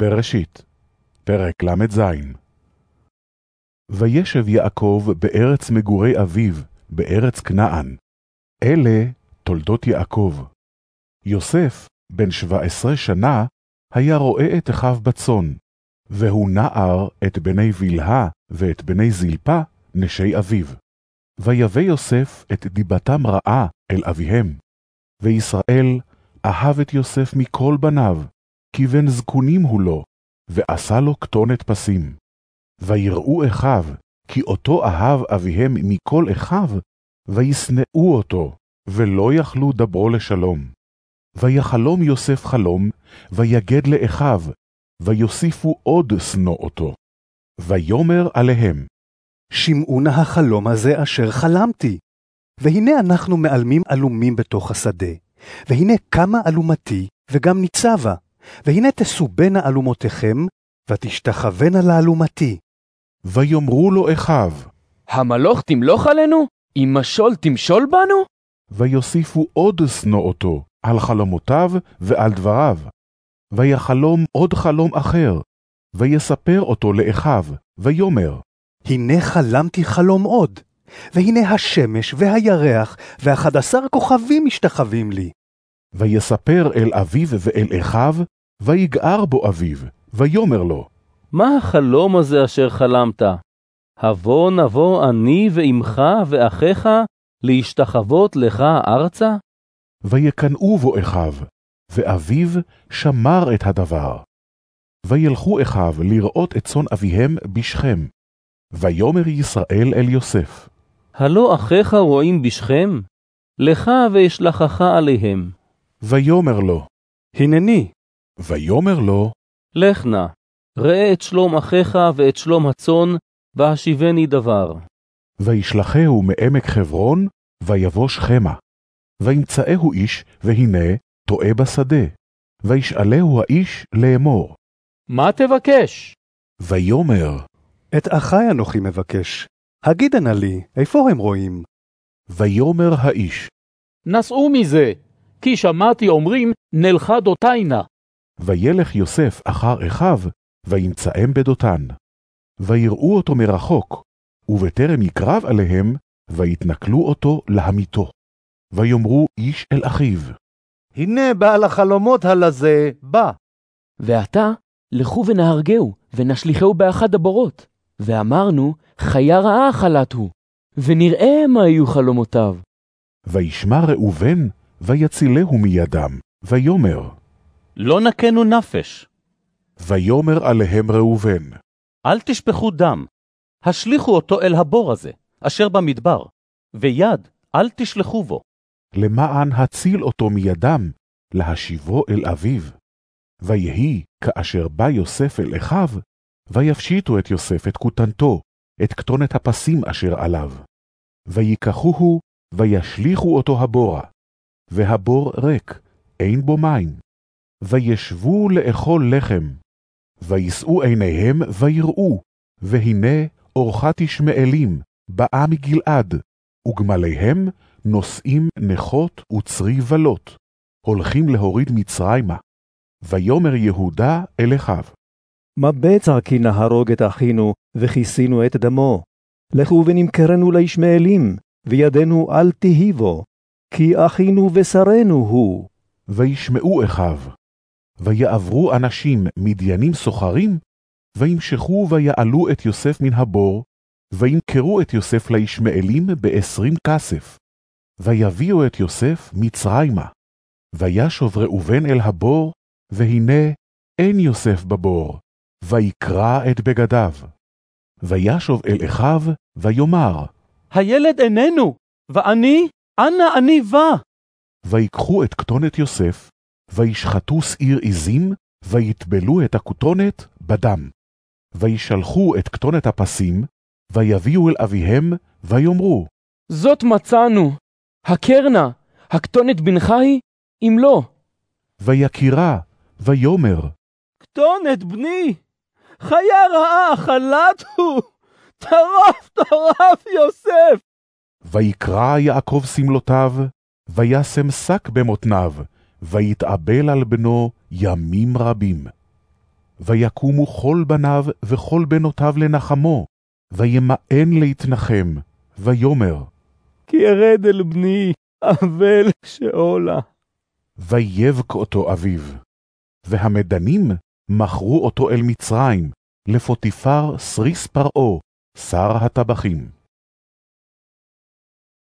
בראשית, פרק ל"ז וישב יעקב בארץ מגורי אביו, בארץ כנען. אלה תולדות יעקב. יוסף, בן שבע עשרה שנה, היה רואה את אחיו בצאן, והוא נער את בני בלהה ואת בני זלפה, נשי אביו. ויבא יוסף את דיבתם רעה אל אביהם. וישראל אהב את יוסף מכל בניו, כי בן זקונים הוא לו, ועשה לו כתונת פסים. ויראו אחיו, כי אותו אהב אביהם מכל אחיו, וישנאו אותו, ולא יכלו דברו לשלום. ויחלום יוסף חלום, ויגד לאחיו, ויוסיפו עוד שנוא אותו. ויאמר עליהם, שמעו נא החלום הזה אשר חלמתי. והנה אנחנו מעלמים עלומים בתוך השדה, והנה קמה אלומתי, וגם ניצבה, והנה תסובנה אלומותיכם, ותשתחוונה לאלומתי. ויאמרו לו אחיו, המלוך תמלוך עלינו? אם משול תמשול בנו? ויוסיפו עוד שנוא אותו, על חלומותיו ועל דבריו. ויחלום עוד חלום אחר, ויספר אותו לאחיו, ויאמר, הנה חלמתי חלום עוד, והנה השמש והירח ואחד עשר כוכבים משתחווים לי. ויספר אל אביו ואל אחיו, ויגער בו אביו, ויאמר לו, מה החלום הזה אשר חלמת? הבוא נבוא אני ואמך ואחיך להשתחוות לך ארצה? ויקנאו בו אחיו, ואביו שמר את הדבר. וילכו אחיו לראות את צאן אביהם בשכם. ויאמר ישראל אל יוסף, הלא אחיך רואים בשכם? לך ואשלחך עליהם. ויאמר לו, הנני, ויאמר לו, לך נא, ראה את שלום אחיך ואת שלום הצאן, והשיבני דבר. וישלחהו מעמק חברון, ויבוא שכמה. וימצאהו איש, והנה, טועה בשדה. וישאלהו האיש לאמור. מה תבקש? ויאמר, את אחי אנוכי מבקש. הגידה נא לי, איפה הם רואים? ויאמר האיש, נסעו מזה, כי שמעתי אומרים, נלכה דותיינה. וילך יוסף אחר אחיו, וימצאם בדותן. ויראו אותו מרחוק, ובטרם יקרב עליהם, ויתנכלו אותו להמיתו. ויאמרו איש אל אחיו, הנה בעל החלומות הלזה בא. ועתה, לכו ונהרגהו, ונשליכהו באחד הבורות. ואמרנו, חיה רעה חלת הוא, ונראה מה יהיו חלומותיו. וישמע ראובן, ויצילהו מידם, ויאמר, לא נקנו נפש, ויאמר עליהם ראובן, אל תשפכו דם. השליכו אותו אל הבור הזה, אשר במדבר, ויד אל תשלחו בו. למען הציל אותו מידם, להשיבו אל אביו. ויהי כאשר בא יוסף אל אחיו, ויפשיטו את יוסף את כותנתו, את כתונת הפסים אשר עליו. ויקחוהו, וישליכו אותו הבורה. והבור ריק, אין בו מים. וישבו לאכול לחם. וישאו עיניהם ויראו, והנה אורחת ישמעאלים, באה מגלעד, וגמליהם נושאים נכות וצרי בלות, הולכים להוריד מצרימה. ויאמר יהודה אל אחיו, מה בצע כי נהרוג את אחינו, וכיסינו את דמו? לכו ונמכרנו לישמעאלים, וידנו אל תהי בו, כי אחינו ושרנו הוא. וישמעו אחיו. ויעברו אנשים מדיינים סוחרים, וימשכו ויעלו את יוסף מן הבור, וימכרו את יוסף לישמעאלים בעשרים כסף. ויביאו את יוסף מצרימה. וישוב ראובן אל הבור, והנה אין יוסף בבור, ויקרע את בגדיו. וישוב אל אחיו, ויאמר, הילד איננו, ואני, אנה אני בא. ויקחו את כתונת יוסף, וישחטו שעיר עזים, ויטבלו את הכותונת בדם. וישלחו את כתונת הפסים, ויביאו אל אביהם, ויאמרו, זאת מצאנו. הקרנה, הכתונת בנך היא? אם לא. ויקירה, ויאמר, כתונת בני, חיה רעה חלת הוא, טרף טרף יוסף. ויקרע יעקב שמלותיו, וישם שק במותניו, ויתאבל על בנו ימים רבים. ויקומו כל בניו וכל בנותיו לנחמו, וימאן להתנחם, ויאמר, כי ארד אל בני, אבל שאולה. ויבק אותו אביו. והמדנים מכרו אותו אל מצרים, לפוטיפר סריס פרעה, שר הטבחים.